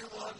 أيضا